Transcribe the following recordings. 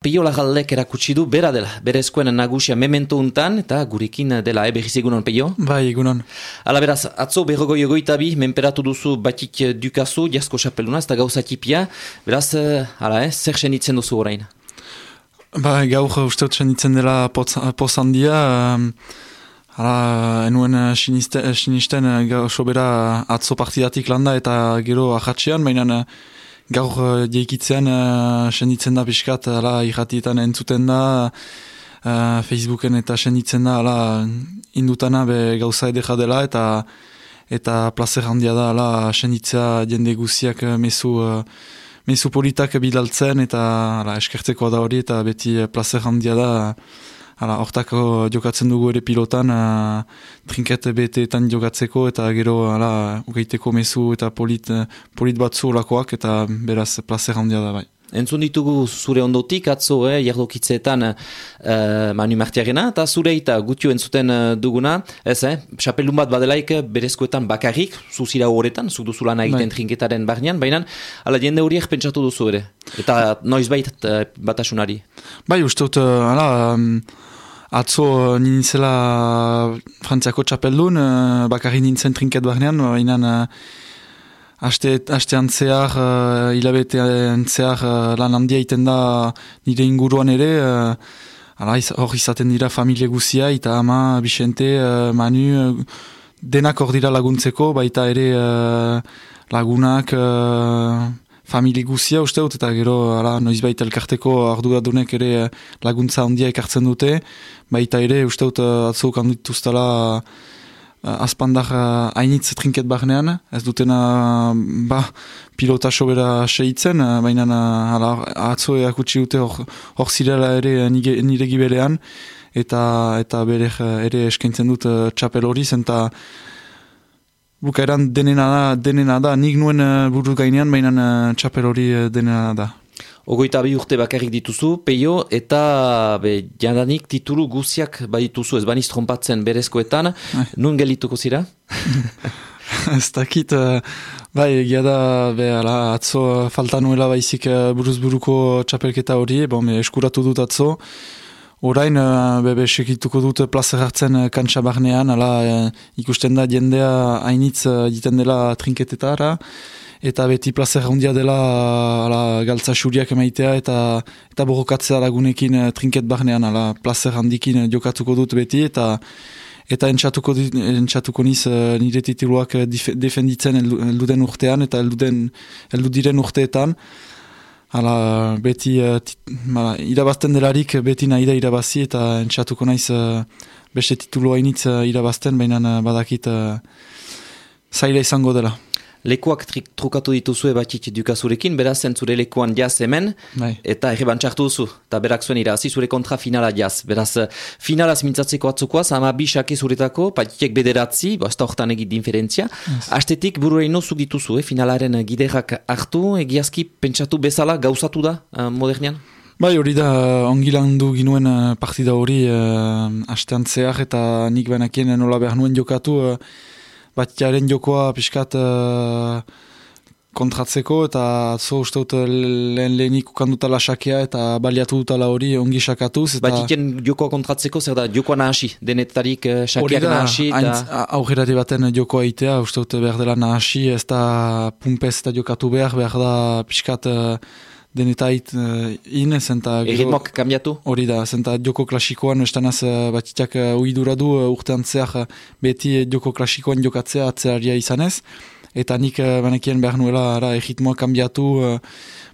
Pio Lagaldek erakutsi du, bera dela, bere eskuen nagusia memento untan, eta gurekin dela, e, berriz egunon, Pio? Bai, egunon. Ala beraz, atzo berrogoi egoitabi, menperatu duzu batik dukazu, jasko xapeluna, ez da gauza tipia, beraz, ala, eh, zer senitzen duzu orain? Ba, gaur uste dut senitzen dela poz handia, Hala, enuen sinisten sobera atzo partidatik landa eta gero ahatxean, baina gaur uh, diekitzean uh, senditzen da pixkat, ala, irratietan entzuten da, uh, Facebooken eta senditzen da, ala, indutana be gauza edera dela, eta eta placer handia da, ala, senditzea jende guziak mesu, uh, mesu politak bidaltzen, eta ala, eskertzeko da hori, eta beti placer handia da, Hala, hortako jokatzen dugu ere pilotan, uh, trinket beteetan jokatzeko eta gero hala, ugeiteko mezu eta polit, polit batzu olakoak eta beraz placer handia da bai. Entzun ditugu zure ondotik, atzo, eh, jardokitzeetan uh, Manu Martiarena, eta zure eta gutio entzuten uh, duguna, ez, eh, xapelun bat badelaik berezkoetan bakarrik, zuzira horretan, zu duzula egiten bai. trinketaren barnean, baina, ala jende horiek pentsatu duzu ere, eta noiz bait uh, batasunari. Bai, uste dut, uh, um, atzo nintzela frantziako txapeldun, uh, bakarrik nintzen trinket barnean, baina, Aste, astean zehar, uh, hilabetean zehar uh, lan handia iten da nire inguruan ere, uh, hor izaten dira familie guzia, eta ama, Bixente, uh, Manu, uh, denak hor dira laguntzeko, baita ere uh, lagunak, familie guzia uste dut, eta gero ala, noiz baita elkarteko arduradunek ere laguntza handia ekartzen dute, baita ere uste dut uh, atzok handituztala uh, azpandar uh, hainitz trinket barnean, ez dutena ba, pilota sobera seitzen, uh, baina uh, atzo eakutsi dute hor zirela ere nire gibelean, eta eta bere ere eskaintzen dut uh, txapel hori zen, bukaeran denena da, denena da, nik nuen uh, buru gainean, baina uh, txapel hori uh, denena da. Ogoita bi urte bakarrik dituzu, peio, eta be, jadanik titulu guziak badituzu ez baniz trompatzen berezkoetan, Ai. nun gelituko zira? ez dakit, uh, bai, egia da, be, ala, atzo falta nuela baizik uh, buruz buruko txapelketa hori, bon, eskuratu dut atzo, Orain, uh, bebe, sekituko dut plaza hartzen uh, ala, ikusten da jendea hainitz uh, diten dela trinketetara, eta beti plazer handia dela ala, galtza xuriak emaitea eta eta borrokatzea lagunekin uh, trinket barnean ala, plazer handikin jokatuko dut beti eta eta entxatuko, entxatuko niz uh, nire tituluak uh, defenditzen elduden urtean eta elduden eldudiren urteetan Hala, beti uh, irabazten delarik beti nahi da irabazi eta entxatuko naiz uh, beste titulua initz uh, irabazten, baina uh, badakit uh, zaila izango dela lekuak trukatu dituzue batik dukazurekin, beraz zentzure lekuan jaz hemen, bai. eta ere bantxartu duzu, eta berak zuen irazi zure kontra finala jaz. Beraz, finalaz mintzatzeko atzukoaz, ama bisake zuretako, patitek bederatzi, basta horretan egit dinferentzia. Yes. Astetik burureino zuk dituzu, eh, finalaren giderak hartu, egiazki pentsatu bezala gauzatu da uh, modernean? Bai, hori da, ongilandu ginuen uh, partida hori uh, astean zehar, eta nik benakien nola behar nuen jokatu, uh, batjaren jokoa pixkat uh, kontratzeko eta zo uste dut lehen lehenik ukanduta lasakea eta baliatu dutala hori ongi sakatuz. Eta... Batjaren jokoa kontratzeko zer da jokoa nahasi, denetarik uh, sakeak nahasi. Eta... Aurrerati baten jokoa itea, uste dut behar dela nahasi, ez da pumpez eta jokatu behar, behar da pixkat... Uh, denetait uh, in, zenta... Erritmok kambiatu? Hori da, zenta joko klasikoan, estanaz uh, batitak uh, uidura du uh, urtean zehar beti joko klasikoan jokatzea atzearia izanez, eta nik uh, banekien behar nuela ara, erritmoa kambiatu uh,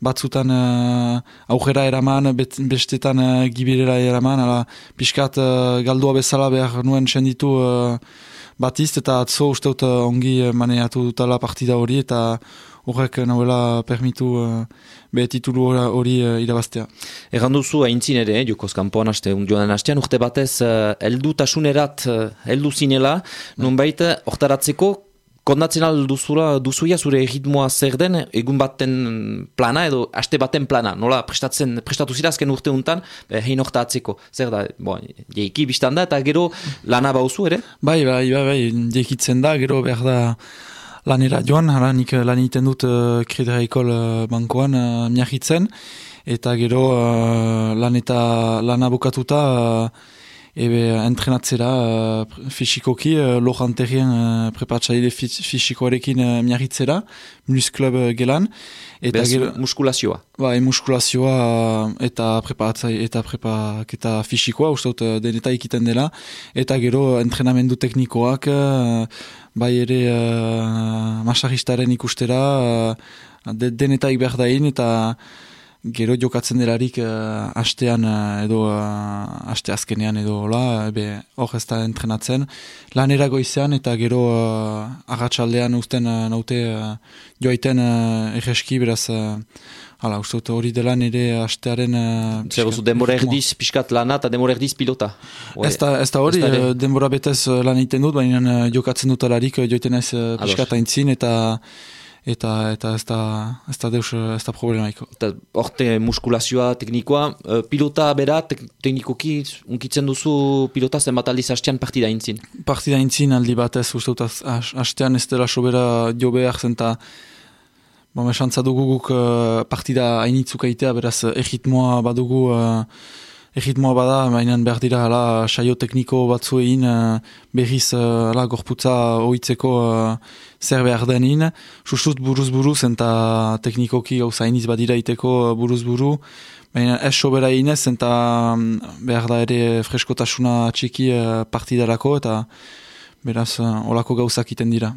batzutan uh, aujera eraman, bet, bestetan uh, gibirera eraman, ala, piskat uh, galdua bezala behar nuen senditu uh, batizt, eta atzo uste dut ongi maneatu dutala partida hori, eta horrek nahuela permitu uh, be titulu hori uh, irabaztea. Egan duzu haintzin ere, eh, jokoz kanpoan haste, joan hastean, urte batez, uh, eldu tasunerat, uh, eldu zinela, nun baita, hortaratzeko, kondatzen alduzula, duzuia zure ritmoa zer den, egun baten plana edo haste baten plana, nola prestatzen, prestatu zirazken urte untan, hein hortatzeko, zer da, bo, jeiki biztan da, eta gero lana bauzu ere? Bai, bai, bai, bai, jeikitzen da, gero behar da, lanera joan, hala nik lan egiten dut uh, Ekol uh, bankoan uh, miahitzen, eta gero uh, lan eta lan abokatuta uh, ebe entrenatzera uh, fisikoki uh, lojanterien uh, prepatsaile fisikoarekin uh, miarritzera, Mulus Club uh, gelan. Eta gero, muskulazioa. Bai, muskulazioa eta preparatzai eta prepaketa fisikoa, uste dut deneta ikiten dela. Eta gero entrenamendu teknikoak, bai ere uh, masajistaren ikustera, uh, denetaik behar dain eta gero jokatzen delarik uh, astean uh, edo uh, aste azkenean edo hola, ebe hor ez da entrenatzen. Lan eragoizean eta gero uh, agatsaldean usten uh, naute uh, joaiten uh, egeski beraz uh, Hala, uste dut hori dela nire astearen... Uh, Zer guzu, denbora erdiz pixkat lana eta denbora erdiz pilota? Ez da hori, denbora betez lan egiten dut, baina jokatzen dut alarik joiten ez pixkat aintzin eta eta eta ez da ez da deus ez da problemaiko. Eta orte muskulazioa teknikoa, uh, pilota bera teknikoki unkitzen duzu pilota zenbat aldiz hastean partida intzin? Partida intzin aldi bat ez uste dut hastean ez dela sobera jo behar zen eta Bon, esantza dugu guk uh, partida hainitzuk aitea, beraz egitmoa badugu uh, egitmoa bada, baina behar dira ala, saio tekniko batzu egin uh, berriz uh, gorputza oitzeko uh, zer behar denin, sustut buruz buruz eta teknikoki gauza iniz badira iteko buruz buru, baina ez sobera inez eta um, behar da ere freskotasuna txiki uh, partidarako eta beraz uh, olako gauzak iten dira.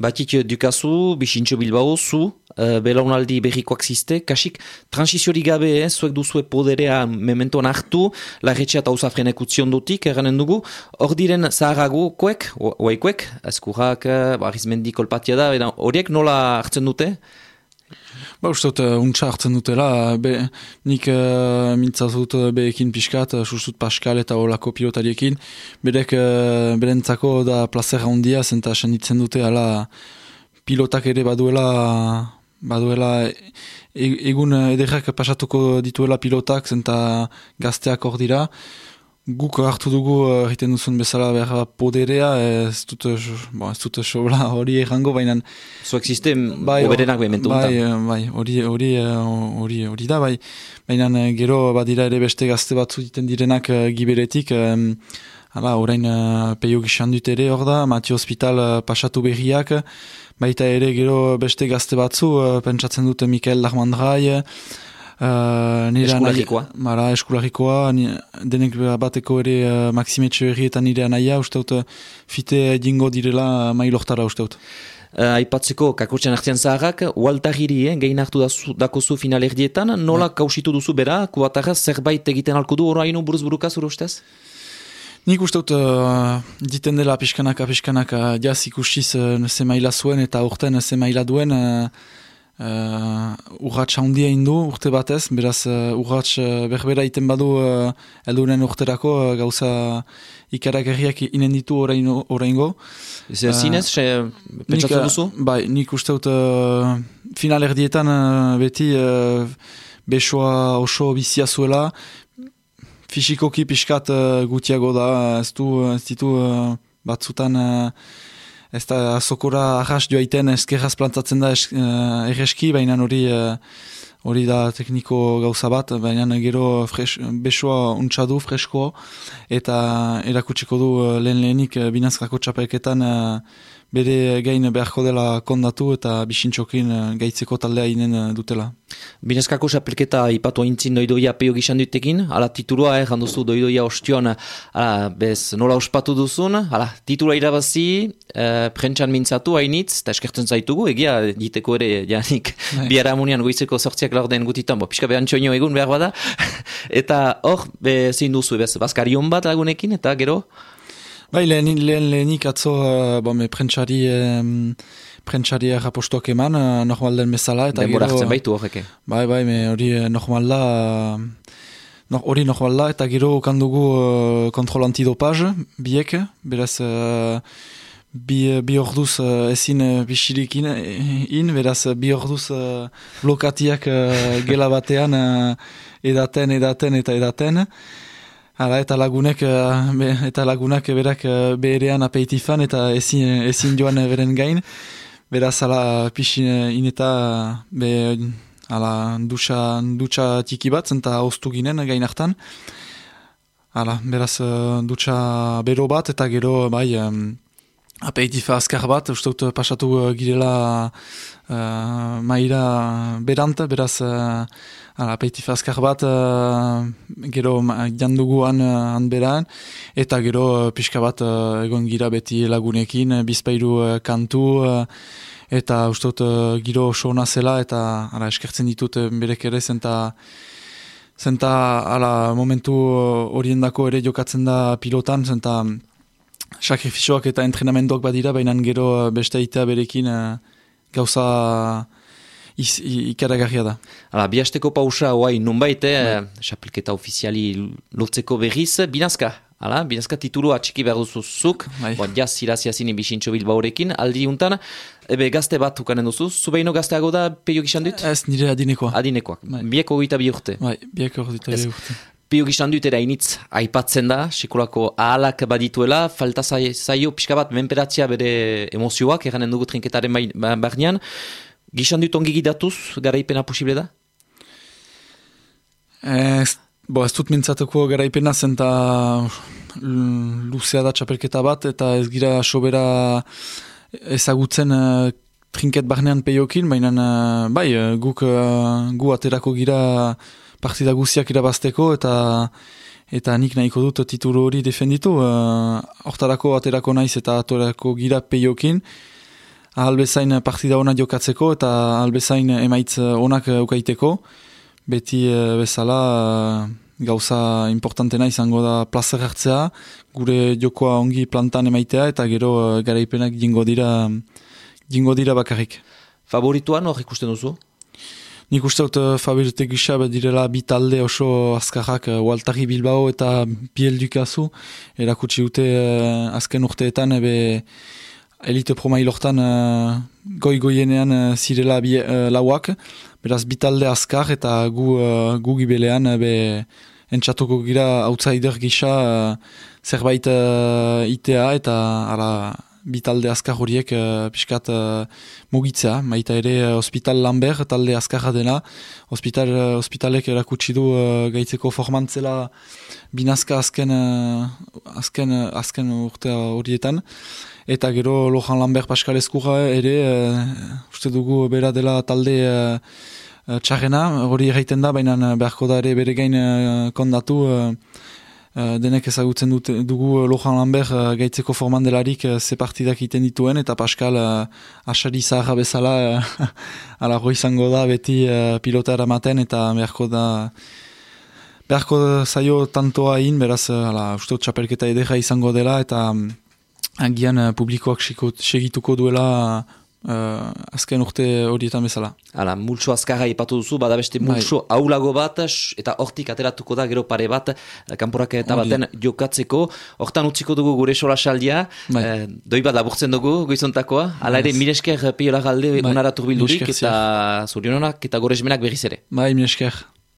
Batik dukazu, bisintxo bilbao, zu, uh, belaunaldi berrikoak ziste, kasik transiziori gabe, eh, zuek duzue poderea mementoan hartu, larretxea eta uzafrenek utzion dutik, eranen dugu, hor diren zaharago koek, oaikoek, eskurrak, barizmendi kolpatia da, horiek nola hartzen dute? Ba, uste dut, uh, untsa hartzen dutela, be, nik uh, mintzazut uh, beekin pixkat, uh, sustut Pascal eta olako pilotariekin, berek uh, berentzako da plazera handia, zenta senditzen dute, ala pilotak ere baduela, baduela e, egun ederrak pasatuko dituela pilotak, zenta gazteak hor dira, Guk hartu dugu eh, egiten uh, duzun bezala behar poderea, ez dut, bon, ez dut sobra hori errango, baina... Zo existe bai, oberenak behimentu bai, eh, bai, hori, hori, eh, hori, hori da, bai. Baina gero badira ere beste gazte batzu diten direnak uh, giberetik, um, hala, orain uh, peio gizan dut ere hor da, Mati Hospital uh, pasatu berriak, baita ere gero beste gazte batzu, uh, pentsatzen dute Mikael Lachmandrai, Uh, eskularikoa. Mara, eskularikoa, denek bateko ere uh, Maxime Txeverri eta nire anaia, uste dut, fite dingo direla mailortara, uste dut. Uh, aipatzeko, kakotxean hartzen zaharrak, ualtagiri, eh, gehin hartu dako zu final erdietan, nola yeah. kausitu duzu bera, kuatarra zerbait egiten alko du, oro hainu buruz buruka zure ustez? Nik uste dut, uh, diten dela pixkanaka, pixkanaka, jaz ikustiz uh, zemaila zuen eta urten zemaila duen, Uh, urratx handia indu urte batez, beraz uh, urratx uh, berbera iten badu uh, elduren urterako uh, gauza ikarak erriak inen ditu oraingo. Zer uh, zinez, pentsatzen duzu? Bai, nik uste dut uh, final erdietan uh, beti uh, besoa oso bizia zuela, fisikoki pixkat uh, gutiago da, ez du, ez ditu uh, batzutan... Uh, ez da azokora ahas joaiten eskerraz plantatzen da es, uh, erreski, baina hori uh, hori da tekniko gauza bat, baina gero fresh, besoa untxadu fresko eta erakutsiko du uh, lehen lehenik binazkako txapelketan bere gain beharko dela kondatu eta bisintxokin uh, gaitzeko taldea inen uh, dutela. Binezkako sapelketa ipatu aintzin doidoia peo gizan dutekin, ala titulua, eh, janduzu doidoia ostion, ala, bez, nola ospatu duzun, ala, titula irabazi, eh, prentsan mintzatu hainitz, eta eskertzen zaitugu, egia, diteko ere, janik, bai. biara amunian goizeko sortziak laurden gutitan, bo, pixka behan txoino egun behar bada, eta hor, be, zein duzu, bez, bazkarion bat lagunekin, eta gero? Bai, lehen, lehen lehenik atzo, uh, bo, me prentsari, um, prentsari errapostuak eman, uh, normal den bezala. Eta Denbora hartzen baitu horreke. Bai, bai, me hori normal da, hori uh, normal da, eta gero kandugu uh, kontrol antidopaz, biek, beraz, uh, bi, bi orduz uh, ezin uh, bisirik in, in, beraz, bi orduz uh, blokatiak uh, gela batean, uh, edaten, edaten, eta edaten. Hala, eta lagunek, uh, eta lagunak berak beherean apeitifan eta ezin, ezin joan beren gain. Beraz, ala, pixin ineta be, ala, dutxa, dutxa tiki bat, zenta oztu ginen gain hartan. Hala, beraz, dutxa bero bat, eta gero, bai, um, apeitifa azkar bat, uste dut pasatu girela uh, maira berant, beraz, uh, apeitifa azkar bat, uh, gero janduguan uh, han eta gero uh, pixka bat uh, egon gira beti lagunekin, bizpairu uh, kantu, eta uste dut uh, giro oso zela eta ara, eskertzen ditut uh, berek ere zenta zenta ala, momentu horien dako ere jokatzen da pilotan zenta sakrifizioak eta entrenamendoak badira baina gero uh, beste ita berekin uh, gauza ikaragarria da. Hala, bihasteko pausa, oai, nun baite, bai. ofiziali lotzeko berriz, binazka, Hala, binezka titulu atxiki behar duzuzuk, bai. bon, jaz iraziazin ibixintxo bilbaurekin, aldi untan, ebe gazte bat ukanen duzu, zubeino gazteago da peio gizan dut? Ez, nire adinekoa. Adinekoa, bai. bieko gita bi urte. Bai, bieko gita bi urte. Dut ere hainitz aipatzen da, sekulako ahalak badituela, falta zaio pixka bat menperatzia bere emozioak, eranen dugu trinketaren barnean. Gizan dut ongi gidatuz, garaipena posible da? Ez, Bo, ez dut mintzatuko garaipena zen eta luzea da txapelketa bat eta ez gira sobera ezagutzen uh, trinket barnean peiokin, baina uh, bai, uh, guk gu aterako gira partida guziak irabazteko eta eta nik nahiko dut titulu hori defenditu. Hortarako aterako naiz eta aterako gira peiokin, ahalbezain partida ona jokatzeko eta ahalbezain emaitz onak ukaiteko beti uh, bezala uh, gauza importantena izango da plaza hartzea, gure jokoa ongi plantan emaitea eta gero uh, garaipenak jingo dira, jingo dira bakarrik. Favorituan hor ikusten duzu? Nik uste dut uh, favorite gisa direla bi talde oso azkarrak uh, Waltari Bilbao eta Biel Dukazu erakutsi dute uh, azken urteetan ebe elite promailortan uh, goi-goienean uh, zirela bi, uh, lauak, beraz bitalde azkar eta gu, uh, gu gibelean uh, be entxatuko gira outsider gisa uh, zerbait uh, itea eta ara, bitalde azkar horiek uh, piskat uh, mugitzea, maita ere uh, hospital Lambert talde azkarra dena, hospital, uh, hospitalek erakutsi du uh, gaitzeko formantzela binazka azken, uh, azken, uh, azken urte horietan, eta gero Lohan Lambert Pascal Eskura ere, uh, uste dugu bera dela talde uh, txarrena, hori egiten da, baina beharko da ere bere gain uh, kondatu, uh, denek ezagutzen dut, dugu Lohan Lambert uh, gaitzeko forman delarik uh, ze partidak iten dituen, eta Pascal uh, asari zaharra bezala, uh, ala izango da beti uh, pilota eramaten, eta beharko da beharko zaio tantoa in, beraz, ala, uste txapelketa edera izango dela, eta agian uh, publikoak segituko duela uh, azken urte horietan bezala. Hala, multso azkarra ipatu duzu, bada beste multso bai. aulago bat, eta hortik ateratuko da gero pare bat, eh, kanporak eta baten jokatzeko, hortan utziko dugu gure sola saldia, bai. eh, doi bat laburtzen dugu, goizontakoa, ala ere, miresker piola galde bai. onaratu bildurik, eta zuriononak eta gore berriz ere. Bai, miresker.